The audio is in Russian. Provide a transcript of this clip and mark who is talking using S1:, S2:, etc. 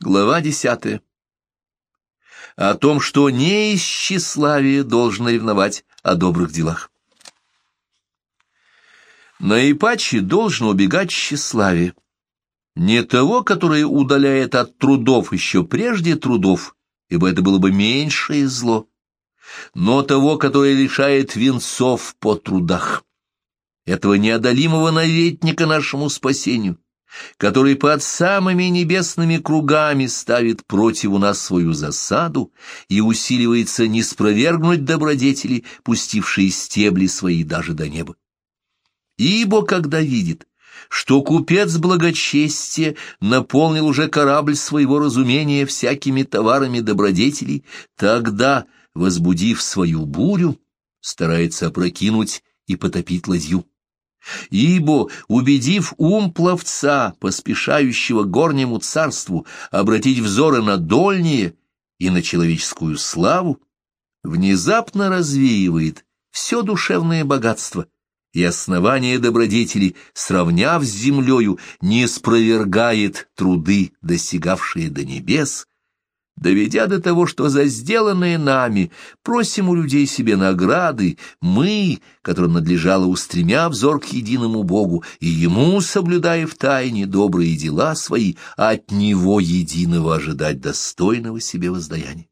S1: Глава десятая. О том, что не из тщеславия должно ревновать о добрых делах. Наипаче должно убегать тщеславие. Не того, которое удаляет от трудов еще прежде трудов, ибо это было бы меньшее зло, но того, которое лишает венцов по трудах, этого неодолимого наветника нашему спасению, который под самыми небесными кругами ставит против нас свою засаду и усиливается не спровергнуть добродетели, пустившие стебли свои даже до неба. Ибо когда видит, что купец благочестия наполнил уже корабль своего разумения всякими товарами добродетелей, тогда, возбудив свою бурю, старается опрокинуть и потопить ладью. Ибо, убедив ум пловца, поспешающего горнему царству, обратить взоры на дольнее и на человеческую славу, внезапно развеивает все душевное богатство, и основание добродетели, сравняв с землею, не спровергает труды, достигавшие до небес, доведя до того, что за сделанное нами просим у людей себе награды, мы, которым надлежало устремя взор к единому Богу, и Ему, соблюдая в тайне добрые дела свои, от Него единого ожидать достойного себе воздаяния.